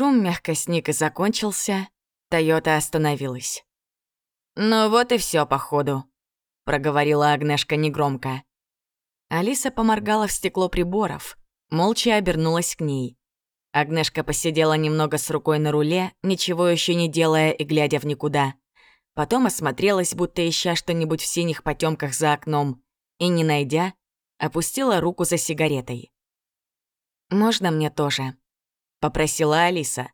шум мягко сник и закончился, Тойота остановилась. «Ну вот и все, походу», — проговорила Агнешка негромко. Алиса поморгала в стекло приборов, молча обернулась к ней. Агнешка посидела немного с рукой на руле, ничего еще не делая и глядя в никуда. Потом осмотрелась, будто ища что-нибудь в синих потемках за окном, и, не найдя, опустила руку за сигаретой. «Можно мне тоже?» — попросила Алиса.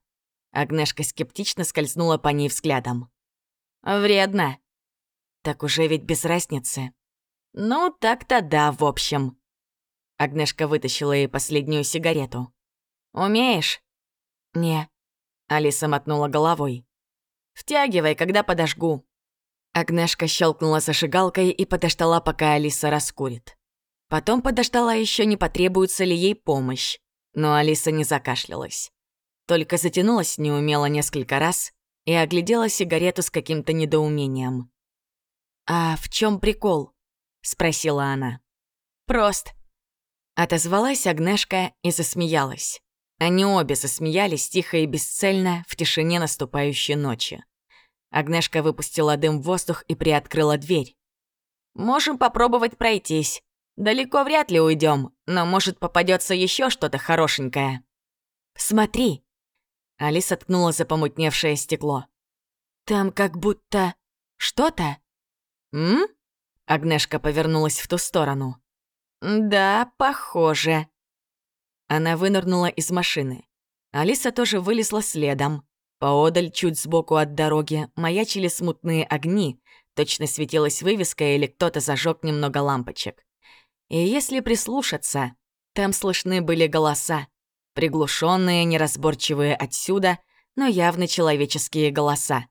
Агнешка скептично скользнула по ней взглядом. «Вредно». «Так уже ведь без разницы». «Ну, так-то да, в общем». Агнешка вытащила ей последнюю сигарету. «Умеешь?» «Не». Алиса мотнула головой. «Втягивай, когда подожгу». Агнешка щелкнула зажигалкой и подождала, пока Алиса раскурит. Потом подождала еще, не потребуется ли ей помощь. Но Алиса не закашлялась. Только затянулась неумело несколько раз и оглядела сигарету с каким-то недоумением. «А в чем прикол?» — спросила она. «Прост». Отозвалась Агнешка и засмеялась. Они обе засмеялись тихо и бесцельно в тишине наступающей ночи. Агнешка выпустила дым в воздух и приоткрыла дверь. «Можем попробовать пройтись. Далеко вряд ли уйдем, но может попадется еще что-то хорошенькое. Смотри. Алиса ткнула за помутневшее стекло. Там как будто что-то. М? Агнешка повернулась в ту сторону. Да, похоже. Она вынырнула из машины. Алиса тоже вылезла следом. Поодаль, чуть сбоку от дороги, маячили смутные огни, точно светилась вывеска или кто-то зажег немного лампочек. И если прислушаться, там слышны были голоса, приглушенные, неразборчивые отсюда, но явно человеческие голоса.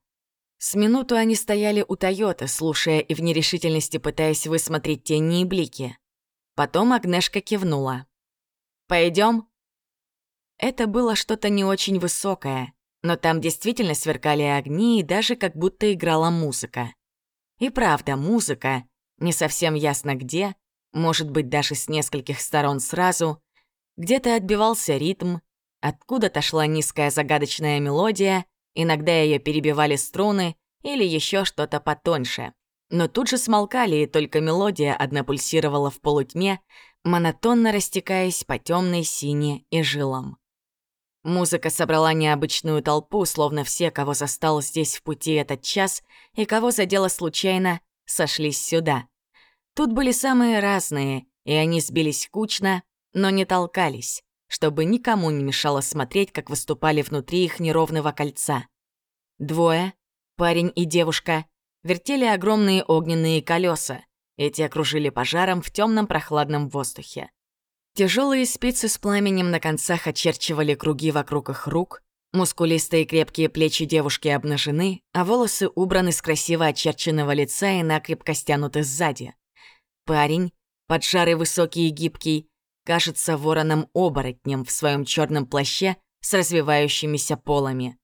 С минуту они стояли у Тойоты, слушая и в нерешительности пытаясь высмотреть тени и блики. Потом Агнешка кивнула. Пойдем. Это было что-то не очень высокое, но там действительно сверкали огни и даже как будто играла музыка. И правда, музыка, не совсем ясно где, может быть, даже с нескольких сторон сразу. Где-то отбивался ритм, откуда-то шла низкая загадочная мелодия, иногда ее перебивали струны или еще что-то потоньше. Но тут же смолкали, и только мелодия одна пульсировала в полутьме, монотонно растекаясь по темной сине и жилам. Музыка собрала необычную толпу, словно все, кого застал здесь в пути этот час и кого задела случайно, сошлись сюда. Тут были самые разные, и они сбились кучно, но не толкались, чтобы никому не мешало смотреть, как выступали внутри их неровного кольца. Двое, парень и девушка, вертели огромные огненные колеса, эти окружили пожаром в темном прохладном воздухе. Тяжелые спицы с пламенем на концах очерчивали круги вокруг их рук, мускулистые крепкие плечи девушки обнажены, а волосы убраны с красиво очерченного лица и накрепко стянуты сзади. Парень, поджарый высокий и гибкий, кажется вороном-оборотнем в своем черном плаще с развивающимися полами.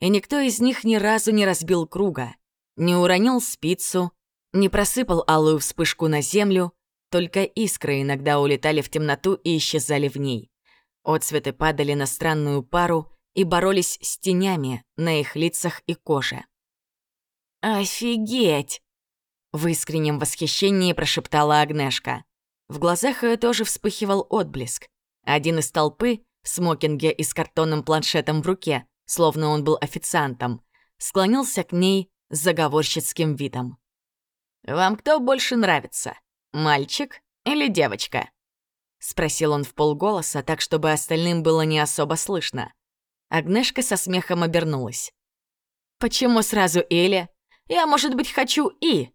И никто из них ни разу не разбил круга, не уронил спицу, не просыпал алую вспышку на землю, только искры иногда улетали в темноту и исчезали в ней. Отцветы падали на странную пару и боролись с тенями на их лицах и коже. «Офигеть!» В искреннем восхищении прошептала Агнешка. В глазах ее тоже вспыхивал отблеск. Один из толпы, в смокинге и с картонным планшетом в руке, словно он был официантом, склонился к ней с заговорщицким видом. «Вам кто больше нравится, мальчик или девочка?» Спросил он в полголоса, так, чтобы остальным было не особо слышно. Агнешка со смехом обернулась. «Почему сразу Эля? Я, может быть, хочу И!»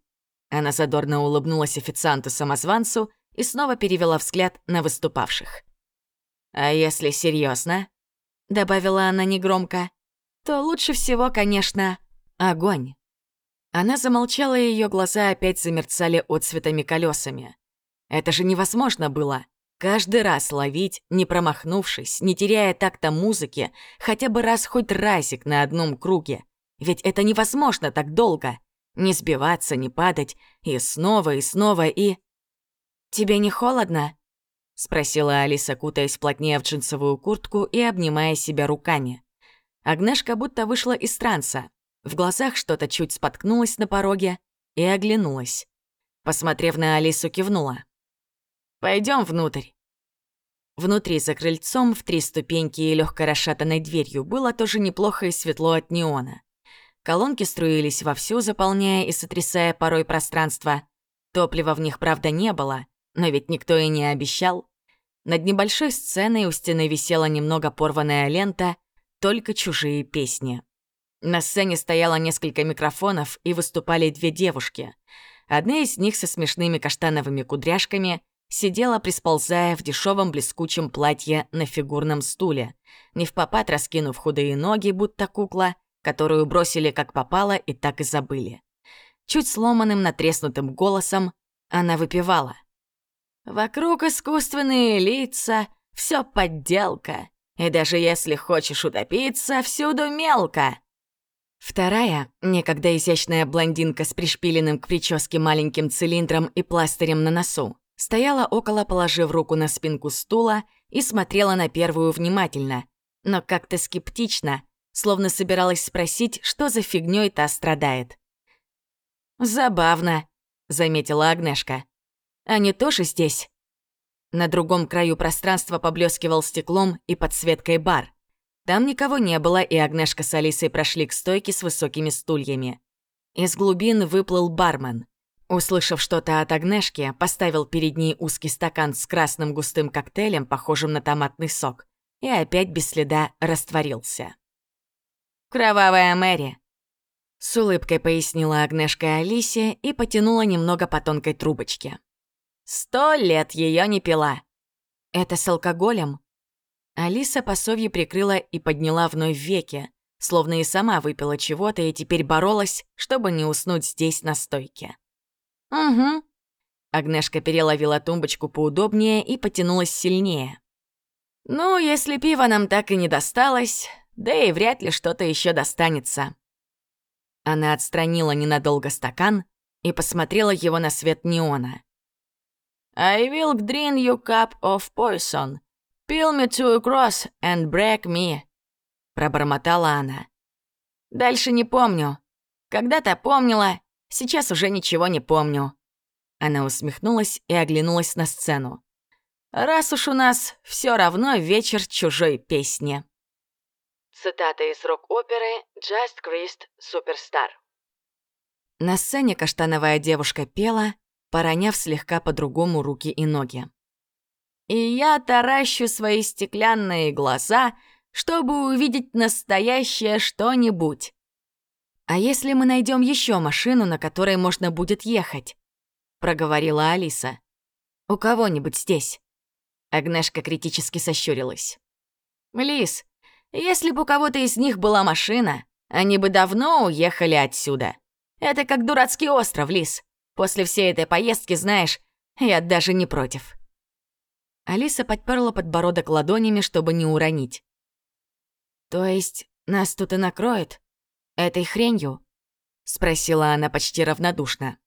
Она задорно улыбнулась официанту-самозванцу и снова перевела взгляд на выступавших. «А если серьезно, добавила она негромко, «то лучше всего, конечно, огонь». Она замолчала, и ее глаза опять замерцали отцветами колесами. Это же невозможно было. Каждый раз ловить, не промахнувшись, не теряя такта музыки, хотя бы раз хоть разик на одном круге. Ведь это невозможно так долго. Не сбиваться, не падать, и снова, и снова, и... «Тебе не холодно?» — спросила Алиса, кутаясь плотнее в джинсовую куртку и обнимая себя руками. Агнешка будто вышла из транса. В глазах что-то чуть споткнулось на пороге и оглянулась. Посмотрев на Алису, кивнула. Пойдем внутрь». Внутри, за крыльцом, в три ступеньки и легко расшатанной дверью, было тоже неплохо и светло от неона. Колонки струились вовсю, заполняя и сотрясая порой пространство. Топлива в них, правда, не было, но ведь никто и не обещал. Над небольшой сценой у стены висела немного порванная лента «Только чужие песни». На сцене стояло несколько микрофонов, и выступали две девушки. Одна из них со смешными каштановыми кудряшками сидела, присползая в дешевом блескучем платье на фигурном стуле, не в попад раскинув худые ноги, будто кукла, которую бросили как попало и так и забыли. Чуть сломанным, натреснутым голосом она выпивала. «Вокруг искусственные лица, все подделка, и даже если хочешь утопиться, всюду мелко». Вторая, некогда изящная блондинка с пришпиленным к прическе маленьким цилиндром и пластырем на носу, стояла около, положив руку на спинку стула и смотрела на первую внимательно, но как-то скептично, словно собиралась спросить, что за фигнёй та страдает. «Забавно», — заметила Агнешка. «Они тоже здесь?» На другом краю пространства поблескивал стеклом и подсветкой бар. Там никого не было, и Агнешка с Алисой прошли к стойке с высокими стульями. Из глубин выплыл бармен. Услышав что-то от Агнешки, поставил перед ней узкий стакан с красным густым коктейлем, похожим на томатный сок, и опять без следа растворился. «Кровавая Мэри», — с улыбкой пояснила Агнешка Алисе и потянула немного по тонкой трубочке. «Сто лет ее не пила». «Это с алкоголем?» Алиса по совью прикрыла и подняла вновь веки, словно и сама выпила чего-то и теперь боролась, чтобы не уснуть здесь на стойке. «Угу». Агнешка переловила тумбочку поудобнее и потянулась сильнее. «Ну, если пиво нам так и не досталось, да и вряд ли что-то еще достанется». Она отстранила ненадолго стакан и посмотрела его на свет неона. «I will drain you cup of poison. Peel me to a cross and break me», — пробормотала она. «Дальше не помню. Когда-то помнила, Сейчас уже ничего не помню». Она усмехнулась и оглянулась на сцену. «Раз уж у нас все равно вечер чужой песни». Цитата из рок-оперы «Just Christ Superstar». На сцене каштановая девушка пела, пороняв слегка по-другому руки и ноги. «И я таращу свои стеклянные глаза, чтобы увидеть настоящее что-нибудь. «А если мы найдем еще машину, на которой можно будет ехать?» — проговорила Алиса. «У кого-нибудь здесь?» Агнешка критически сощурилась. «Лис, если бы у кого-то из них была машина, они бы давно уехали отсюда. Это как дурацкий остров, Лис. После всей этой поездки, знаешь, я даже не против». Алиса подперла подбородок ладонями, чтобы не уронить. «То есть нас тут и накроет?» этой хренью?» — спросила она почти равнодушно.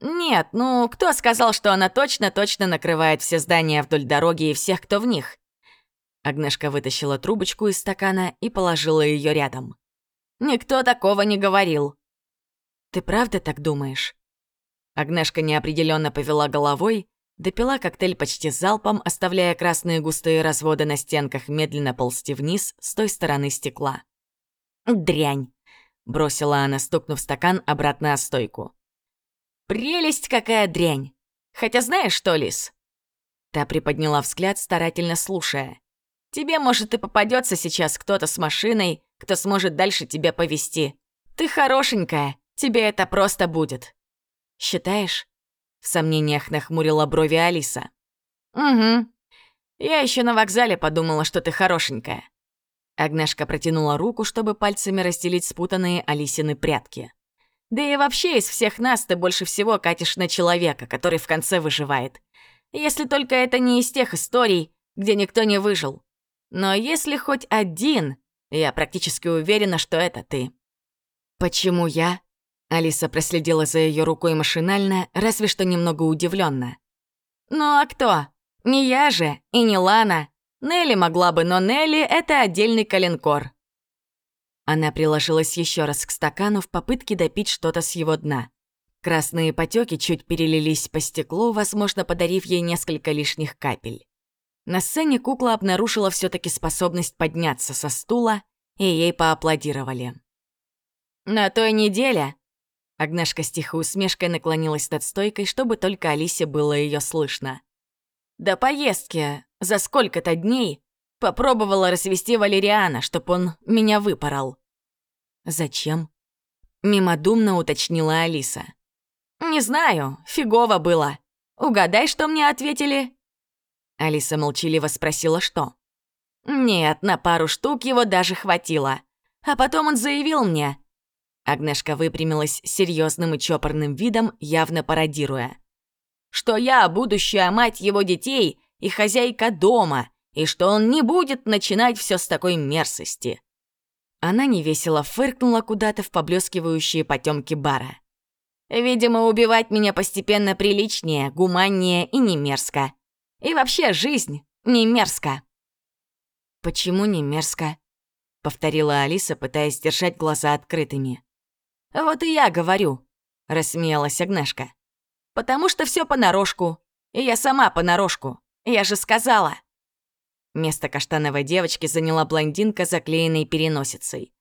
«Нет, ну кто сказал, что она точно-точно накрывает все здания вдоль дороги и всех, кто в них?» Агнешка вытащила трубочку из стакана и положила ее рядом. «Никто такого не говорил». «Ты правда так думаешь?» Агнешка неопределенно повела головой, допила коктейль почти залпом, оставляя красные густые разводы на стенках медленно ползти вниз с той стороны стекла. «Дрянь!» Бросила она, стукнув стакан обратно о стойку. «Прелесть какая дрянь! Хотя знаешь что, Лис?» Та приподняла взгляд, старательно слушая. «Тебе, может, и попадется сейчас кто-то с машиной, кто сможет дальше тебя повести. Ты хорошенькая, тебе это просто будет». «Считаешь?» В сомнениях нахмурила брови Алиса. «Угу. Я еще на вокзале подумала, что ты хорошенькая. Агнешка протянула руку, чтобы пальцами расстелить спутанные Алисины прятки. «Да и вообще из всех нас ты больше всего катишь на человека, который в конце выживает. Если только это не из тех историй, где никто не выжил. Но если хоть один, я практически уверена, что это ты». «Почему я?» Алиса проследила за ее рукой машинально, разве что немного удивленно. «Ну а кто? Не я же и не Лана. Нелли могла бы, но Нелли — это отдельный калинкор. Она приложилась еще раз к стакану в попытке допить что-то с его дна. Красные потеки чуть перелились по стеклу, возможно, подарив ей несколько лишних капель. На сцене кукла обнаружила все таки способность подняться со стула, и ей поаплодировали. «На той неделе...» Агнешка с тихой усмешкой наклонилась над стойкой, чтобы только Алисе было ее слышно. «До поездки, за сколько-то дней, попробовала рассвести Валериана, чтоб он меня выпорол». «Зачем?» Мимодумно уточнила Алиса. «Не знаю, фигово было. Угадай, что мне ответили?» Алиса молчаливо спросила, что. «Нет, на пару штук его даже хватило. А потом он заявил мне...» Агнешка выпрямилась серьезным и чопорным видом, явно пародируя. «Что я будущая мать его детей и хозяйка дома, и что он не будет начинать все с такой мерзости». Она невесело фыркнула куда-то в поблескивающие потемки бара. Видимо, убивать меня постепенно приличнее, гуманнее и не мерзко. И вообще жизнь не мерзко. «Почему не мерзко?» — повторила Алиса, пытаясь держать глаза открытыми. «Вот и я говорю», — рассмеялась Агнешка. «Потому что все понарошку. И я сама понарошку. Я же сказала». Место каштановой девочки заняла блондинка, заклеенной переносицей.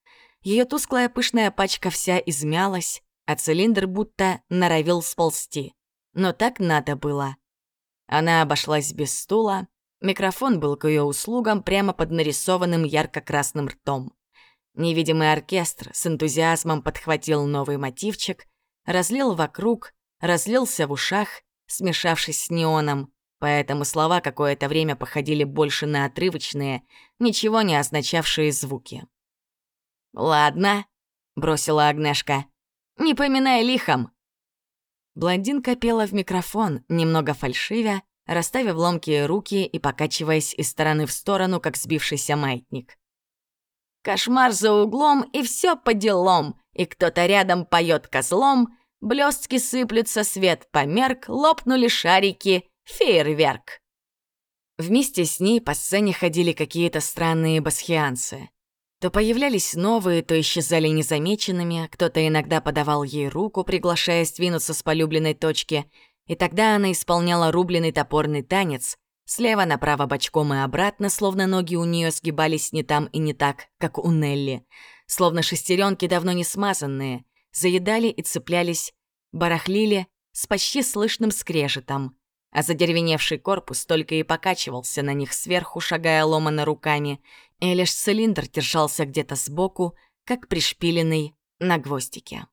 Ее тусклая пышная пачка вся измялась, а цилиндр будто норовил сползти. Но так надо было. Она обошлась без стула, микрофон был к ее услугам прямо под нарисованным ярко-красным ртом. Невидимый оркестр с энтузиазмом подхватил новый мотивчик, разлил вокруг, разлился в ушах, смешавшись с неоном, поэтому слова какое-то время походили больше на отрывочные, ничего не означавшие звуки. «Ладно», — бросила Агнешка, не поминай лихом!» Блондинка пела в микрофон, немного фальшивя, расставив ломкие руки и покачиваясь из стороны в сторону, как сбившийся маятник. «Кошмар за углом, и все по делам, и кто-то рядом поет козлом, блестки сыплются, свет померк, лопнули шарики, фейерверк». Вместе с ней по сцене ходили какие-то странные басхианцы. То появлялись новые, то исчезали незамеченными, кто-то иногда подавал ей руку, приглашая сдвинуться с полюбленной точки, и тогда она исполняла рубленый топорный танец, слева направо бочком и обратно, словно ноги у нее сгибались не там и не так, как у Нелли, словно шестеренки давно не смазанные, заедали и цеплялись, барахлили с почти слышным скрежетом, а задеревеневший корпус только и покачивался на них сверху, шагая ломано руками, и лишь цилиндр держался где-то сбоку, как пришпиленный на гвоздике.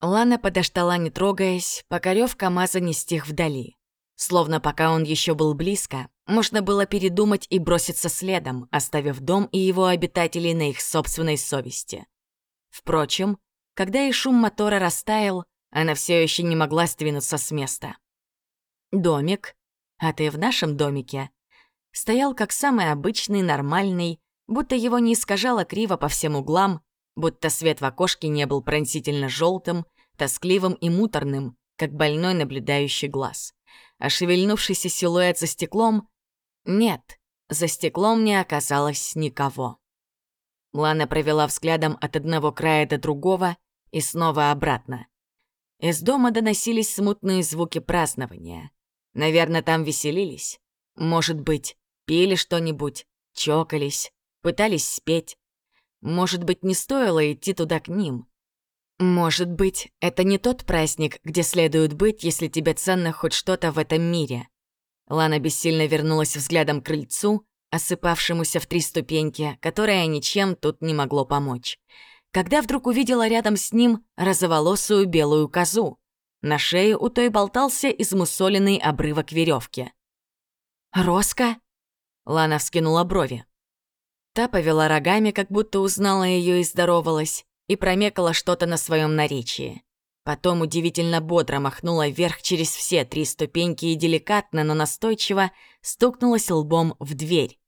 Лана подождала, не трогаясь, пока рёв КамАЗа не стих вдали. Словно пока он еще был близко, можно было передумать и броситься следом, оставив дом и его обитателей на их собственной совести. Впрочем, когда и шум мотора растаял, она все еще не могла сдвинуться с места. Домик, а ты в нашем домике, стоял как самый обычный, нормальный, будто его не искажало криво по всем углам, будто свет в окошке не был пронзительно желтым, тоскливым и муторным, как больной наблюдающий глаз. А шевельнувшийся силуэт за стеклом... Нет, за стеклом не оказалось никого. Лана провела взглядом от одного края до другого и снова обратно. Из дома доносились смутные звуки празднования. Наверное, там веселились. Может быть, пили что-нибудь, чокались, пытались спеть. Может быть, не стоило идти туда к ним. Может быть, это не тот праздник, где следует быть, если тебе ценно хоть что-то в этом мире. Лана бессильно вернулась взглядом к крыльцу, осыпавшемуся в три ступеньки, которое ничем тут не могло помочь. Когда вдруг увидела рядом с ним розоволосую белую козу. На шее у той болтался измусоленный обрывок веревки. «Роска?» Лана вскинула брови. Та повела рогами, как будто узнала ее и здоровалась, и промекала что-то на своем наречии. Потом удивительно бодро махнула вверх через все три ступеньки и деликатно, но настойчиво стукнулась лбом в дверь.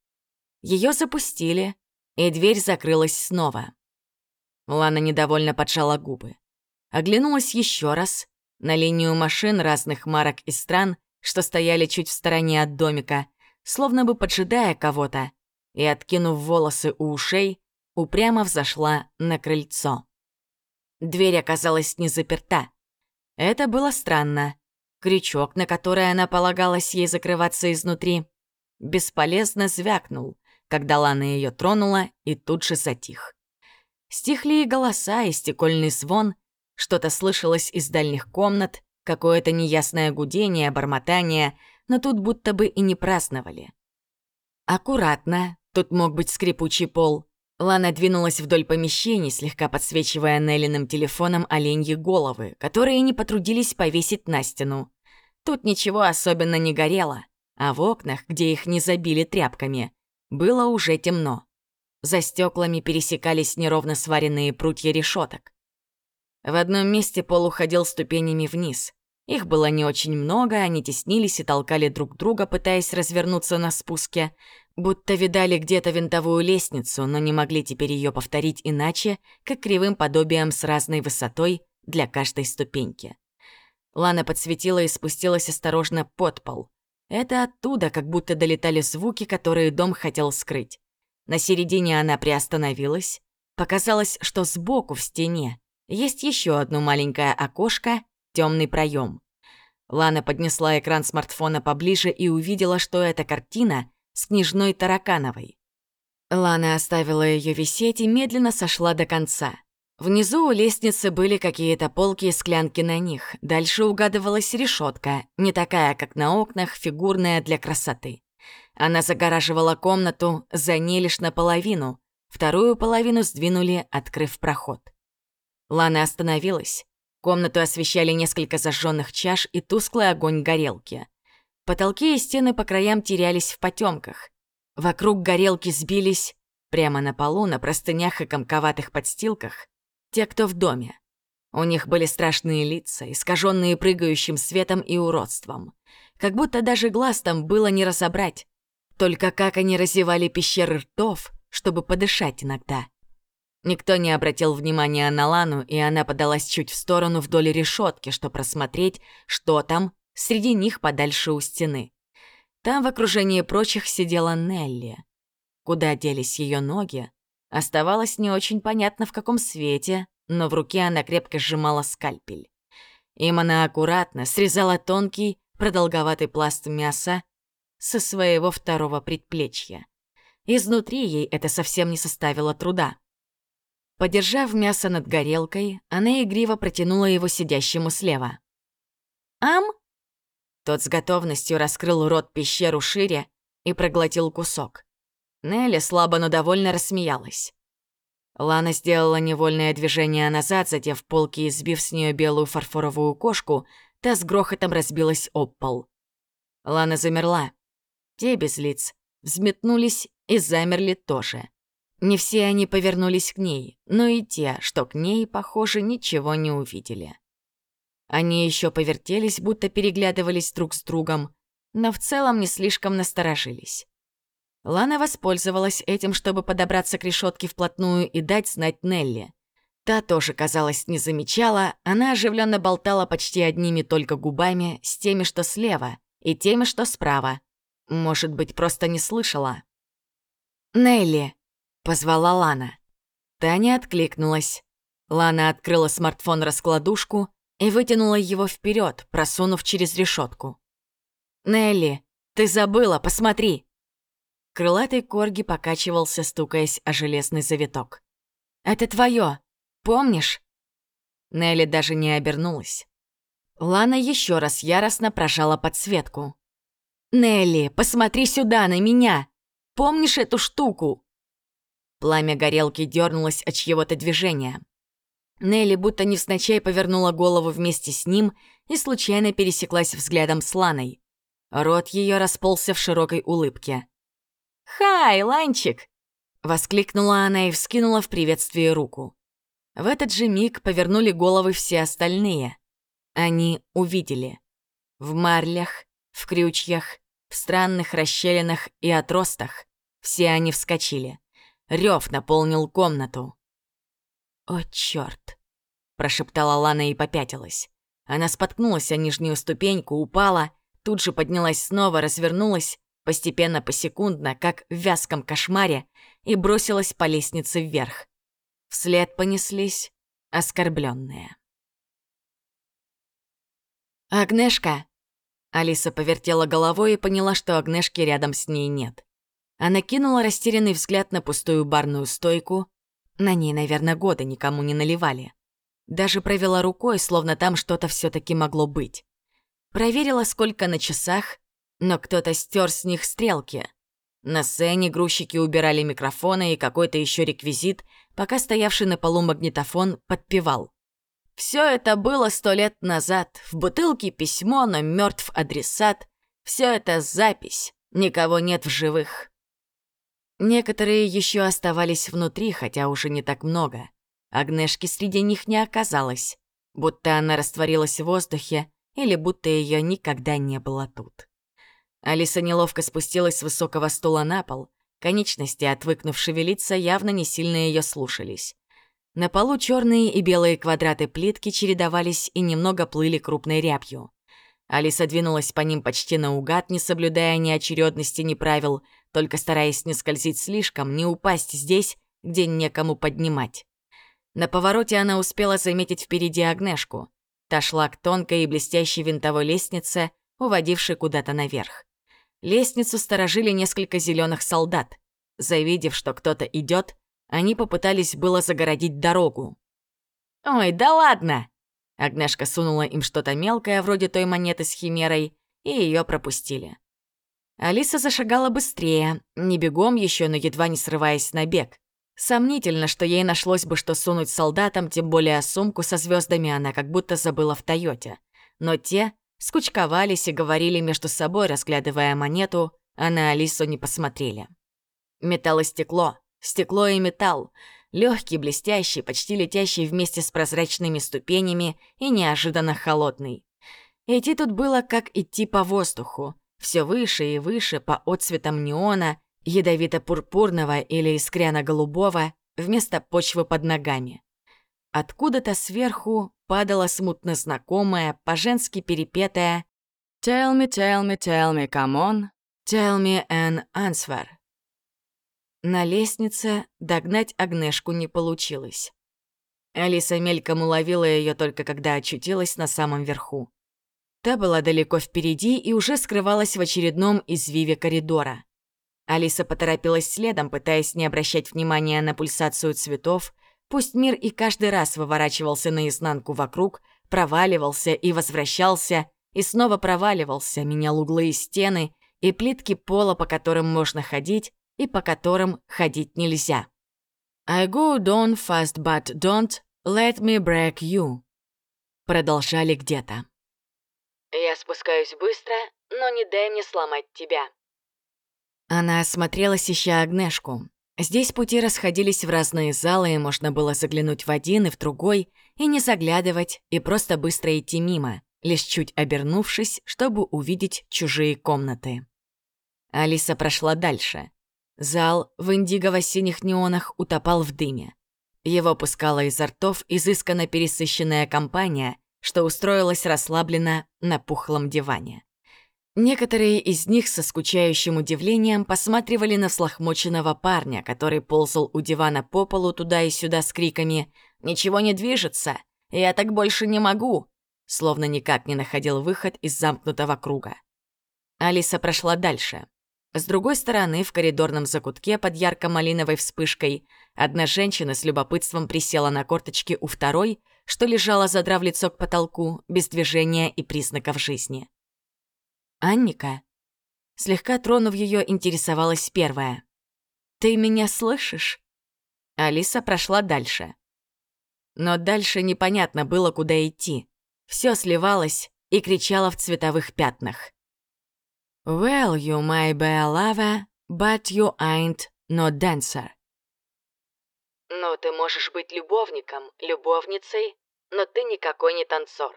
Ее запустили, и дверь закрылась снова. Лана недовольно поджала губы. Оглянулась еще раз на линию машин разных марок и стран, что стояли чуть в стороне от домика, словно бы поджидая кого-то, и, откинув волосы у ушей, упрямо взошла на крыльцо. Дверь оказалась не заперта. Это было странно. Крючок, на который она полагалась ей закрываться изнутри, бесполезно звякнул, когда Лана ее тронула и тут же затих. Стихли и голоса, и стекольный звон, что-то слышалось из дальних комнат, какое-то неясное гудение, бормотание, но тут будто бы и не праздновали. Аккуратно, тут мог быть скрипучий пол. Лана двинулась вдоль помещений, слегка подсвечивая Неллиным телефоном оленьи головы, которые не потрудились повесить на стену. Тут ничего особенно не горело, а в окнах, где их не забили тряпками, было уже темно. За стеклами пересекались неровно сваренные прутья решеток. В одном месте пол уходил ступенями вниз. Их было не очень много, они теснились и толкали друг друга, пытаясь развернуться на спуске, будто видали где-то винтовую лестницу, но не могли теперь ее повторить иначе, как кривым подобием с разной высотой для каждой ступеньки. Лана подсветила и спустилась осторожно под пол. Это оттуда как будто долетали звуки, которые дом хотел скрыть. На середине она приостановилась. Показалось, что сбоку в стене есть еще одно маленькое окошко, темный проем. Лана поднесла экран смартфона поближе и увидела, что это картина с княжной Таракановой. Лана оставила ее висеть и медленно сошла до конца. Внизу у лестницы были какие-то полки и склянки на них. Дальше угадывалась решетка, не такая, как на окнах, фигурная для красоты. Она загораживала комнату за ней лишь наполовину, вторую половину сдвинули, открыв проход. Лана остановилась. Комнату освещали несколько зажженных чаш и тусклый огонь горелки. Потолки и стены по краям терялись в потемках. Вокруг горелки сбились, прямо на полу, на простынях и комковатых подстилках, те, кто в доме. У них были страшные лица, искаженные прыгающим светом и уродством. Как будто даже глаз там было не разобрать. Только как они разевали пещеры ртов, чтобы подышать иногда. Никто не обратил внимания на Лану, и она подалась чуть в сторону вдоль решетки, чтобы просмотреть, что там среди них подальше у стены. Там в окружении прочих сидела Нелли. Куда делись ее ноги? Оставалось не очень понятно, в каком свете, но в руке она крепко сжимала скальпель. Им она аккуратно срезала тонкий, продолговатый пласт мяса со своего второго предплечья. Изнутри ей это совсем не составило труда. Подержав мясо над горелкой, она игриво протянула его сидящему слева. «Ам?» Тот с готовностью раскрыл рот пещеру шире и проглотил кусок. Нелли слабо, но довольно рассмеялась. Лана сделала невольное движение назад, задев полки и сбив с нее белую фарфоровую кошку, та с грохотом разбилась об пол. Лана замерла. Те без лиц взметнулись и замерли тоже. Не все они повернулись к ней, но и те, что к ней, похоже, ничего не увидели. Они еще повертелись, будто переглядывались друг с другом, но в целом не слишком насторожились. Лана воспользовалась этим, чтобы подобраться к решетке вплотную и дать знать Нелли. Та тоже, казалось, не замечала, она оживленно болтала почти одними только губами с теми, что слева, и теми, что справа. Может быть, просто не слышала. «Нелли!» Позвала Лана. Таня откликнулась. Лана открыла смартфон-раскладушку и вытянула его вперед, просунув через решетку. «Нелли, ты забыла, посмотри!» Крылатый корги покачивался, стукаясь о железный завиток. «Это твое, помнишь?» Нелли даже не обернулась. Лана еще раз яростно прожала подсветку. «Нелли, посмотри сюда, на меня! Помнишь эту штуку?» Пламя горелки дернулось от чьего-то движения. Нелли будто невзначай повернула голову вместе с ним и случайно пересеклась взглядом с Ланой. Рот ее расползся в широкой улыбке. «Хай, Ланчик!» — воскликнула она и вскинула в приветствии руку. В этот же миг повернули головы все остальные. Они увидели. В марлях, в крючьях, в странных расщелинах и отростах все они вскочили. Рев наполнил комнату. «О, чёрт!» — прошептала Лана и попятилась. Она споткнулась о нижнюю ступеньку, упала, тут же поднялась снова, развернулась постепенно посекундно, как в вязком кошмаре, и бросилась по лестнице вверх. Вслед понеслись оскорбленные. «Агнешка!» Алиса повертела головой и поняла, что Агнешки рядом с ней нет. Она кинула растерянный взгляд на пустую барную стойку. На ней, наверное, годы никому не наливали. Даже провела рукой, словно там что-то все таки могло быть. Проверила, сколько на часах, но кто-то стер с них стрелки. На сцене грузчики убирали микрофоны и какой-то еще реквизит, пока стоявший на полу магнитофон подпевал. Все это было сто лет назад. В бутылке письмо, но мертв адресат. Все это запись. Никого нет в живых. Некоторые еще оставались внутри, хотя уже не так много. Агнешки среди них не оказалось. Будто она растворилась в воздухе, или будто ее никогда не было тут. Алиса неловко спустилась с высокого стула на пол. Конечности, отвыкнув шевелиться, явно не сильно ее слушались. На полу черные и белые квадраты плитки чередовались и немного плыли крупной рябью. Алиса двинулась по ним почти наугад, не соблюдая ни очередности, ни правил, только стараясь не скользить слишком, не упасть здесь, где некому поднимать. На повороте она успела заметить впереди Агнешку. Та шла к тонкой и блестящей винтовой лестнице, уводившей куда-то наверх. Лестницу сторожили несколько зеленых солдат. Завидев, что кто-то идет, они попытались было загородить дорогу. «Ой, да ладно!» Агнешка сунула им что-то мелкое, вроде той монеты с химерой, и ее пропустили. Алиса зашагала быстрее, не бегом еще, но едва не срываясь на бег. Сомнительно, что ей нашлось бы что сунуть солдатам, тем более сумку со звездами она как будто забыла в Тойоте. Но те скучковались и говорили между собой, разглядывая монету, а на Алису не посмотрели. Металл и стекло Стекло и металл. Легкий, блестящий, почти летящий вместе с прозрачными ступенями и неожиданно холодный. Идти тут было как идти по воздуху. Все выше и выше по отцветам неона, ядовито-пурпурного или искряно-голубого, вместо почвы под ногами. Откуда-то сверху падала смутно знакомая, по-женски перепетая «Tell me, tell me, tell me, come on, tell me an answer». На лестнице догнать Агнешку не получилось. Алиса мельком уловила ее только когда очутилась на самом верху. Та была далеко впереди и уже скрывалась в очередном извиве коридора. Алиса поторопилась следом, пытаясь не обращать внимания на пульсацию цветов, пусть мир и каждый раз выворачивался наизнанку вокруг, проваливался и возвращался, и снова проваливался, менял углы и стены, и плитки пола, по которым можно ходить, и по которым ходить нельзя. «I go down fast, but don't let me break you», продолжали где-то. «Я спускаюсь быстро, но не дай мне сломать тебя». Она осмотрелась, ища Агнешку. Здесь пути расходились в разные залы, и можно было заглянуть в один и в другой, и не заглядывать, и просто быстро идти мимо, лишь чуть обернувшись, чтобы увидеть чужие комнаты. Алиса прошла дальше. Зал в индиго-синих неонах утопал в дыме. Его пускала изо ртов изысканно пересыщенная компания, что устроилась расслабленно на пухлом диване. Некоторые из них со скучающим удивлением посматривали на слохмоченного парня, который ползал у дивана по полу туда и сюда с криками «Ничего не движется! Я так больше не могу!» словно никак не находил выход из замкнутого круга. Алиса прошла дальше. С другой стороны, в коридорном закутке под ярко-малиновой вспышкой, одна женщина с любопытством присела на корточки у второй, что лежала, задрав лицо к потолку, без движения и признаков жизни. «Анника?» Слегка тронув ее, интересовалась первая. «Ты меня слышишь?» Алиса прошла дальше. Но дальше непонятно было, куда идти. Все сливалось и кричало в цветовых пятнах. Well, you may be a lover, but you ain't no dancer. Ну, ты можешь быть любовником, любовницей, но ты никакой не танцор.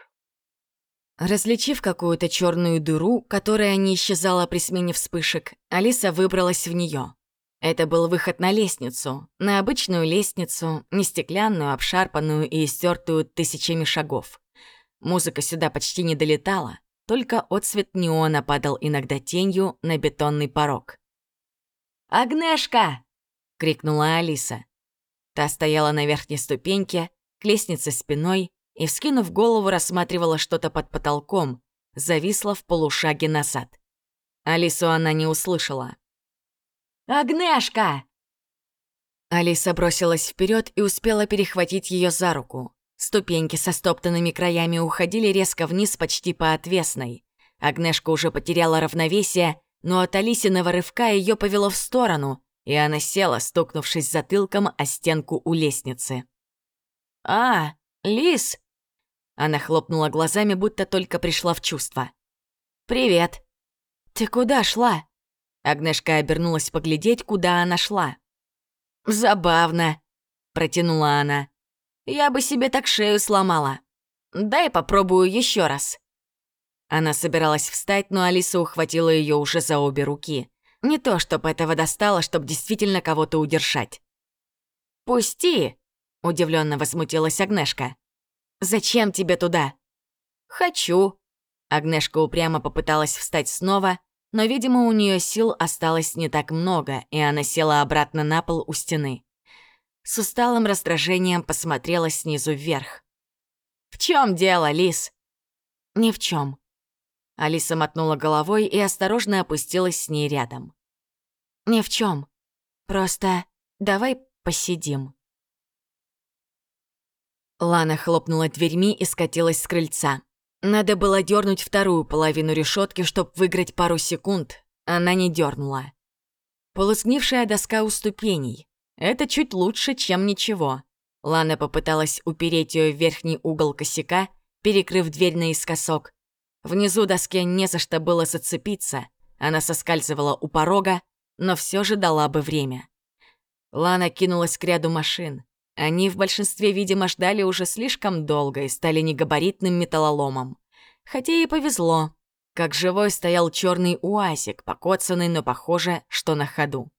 Различив какую-то черную дыру, которая не исчезала при смене вспышек, Алиса выбралась в нее. Это был выход на лестницу, на обычную лестницу, не стеклянную, обшарпанную и истертую тысячами шагов. Музыка сюда почти не долетала, только отсвет неона падал иногда тенью на бетонный порог. «Агнешка!» — крикнула Алиса. Та стояла на верхней ступеньке, к лестнице спиной и, вскинув голову, рассматривала что-то под потолком, зависла в полушаге назад. Алису она не услышала. «Агнешка!» Алиса бросилась вперед и успела перехватить ее за руку. Ступеньки со стоптанными краями уходили резко вниз почти по отвесной. Агнешка уже потеряла равновесие, но от Алисиного рывка ее повело в сторону, и она села, стукнувшись затылком о стенку у лестницы. «А, Лис!» Она хлопнула глазами, будто только пришла в чувство. «Привет!» «Ты куда шла?» Агнешка обернулась поглядеть, куда она шла. «Забавно», — протянула она. «Я бы себе так шею сломала. Дай попробую еще раз». Она собиралась встать, но Алиса ухватила ее уже за обе руки. Не то, чтобы этого достало, чтобы действительно кого-то удержать. «Пусти!» — удивленно возмутилась Агнешка. «Зачем тебе туда?» «Хочу». Агнешка упрямо попыталась встать снова, но, видимо, у нее сил осталось не так много, и она села обратно на пол у стены. С усталым раздражением посмотрела снизу вверх. «В чем дело, Лис?» «Ни в чем. Алиса мотнула головой и осторожно опустилась с ней рядом. «Ни в чем. Просто давай посидим». Лана хлопнула дверьми и скатилась с крыльца. Надо было дернуть вторую половину решетки, чтобы выиграть пару секунд. Она не дернула. Полускнившая доска у ступеней. Это чуть лучше, чем ничего. Лана попыталась упереть ее в верхний угол косяка, перекрыв дверь наискосок. Внизу доске не за что было зацепиться. Она соскальзывала у порога, но все же дала бы время. Лана кинулась к ряду машин. Они в большинстве, видимо, ждали уже слишком долго и стали негабаритным металлоломом. Хотя и повезло. Как живой стоял черный уазик, покоцанный, но похоже, что на ходу.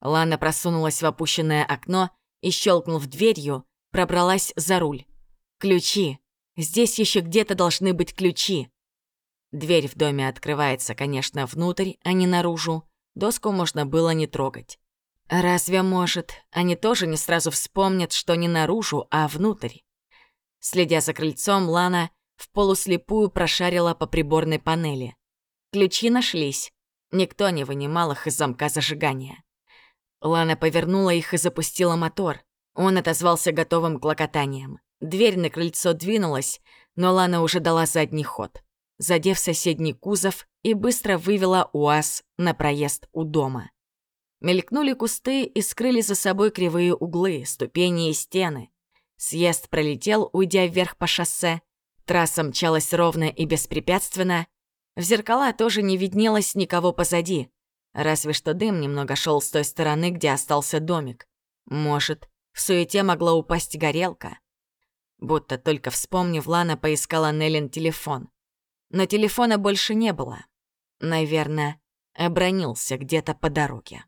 Лана просунулась в опущенное окно и, щелкнув дверью, пробралась за руль. Ключи. Здесь еще где-то должны быть ключи. Дверь в доме открывается, конечно, внутрь, а не наружу. Доску можно было не трогать. Разве может, они тоже не сразу вспомнят, что не наружу, а внутрь? Следя за крыльцом, Лана в полуслепую прошарила по приборной панели. Ключи нашлись. Никто не вынимал их из замка зажигания. Лана повернула их и запустила мотор. Он отозвался готовым клокотанием. Дверь на крыльцо двинулась, но Лана уже дала задний ход, задев соседний кузов и быстро вывела УАЗ на проезд у дома. Мелькнули кусты и скрыли за собой кривые углы, ступени и стены. Съезд пролетел, уйдя вверх по шоссе. Трасса мчалась ровно и беспрепятственно. В зеркала тоже не виднелось никого позади. Разве что дым немного шел с той стороны, где остался домик. Может, в суете могла упасть горелка. Будто только вспомнив, Лана поискала Неллин телефон. Но телефона больше не было. Наверное, обронился где-то по дороге.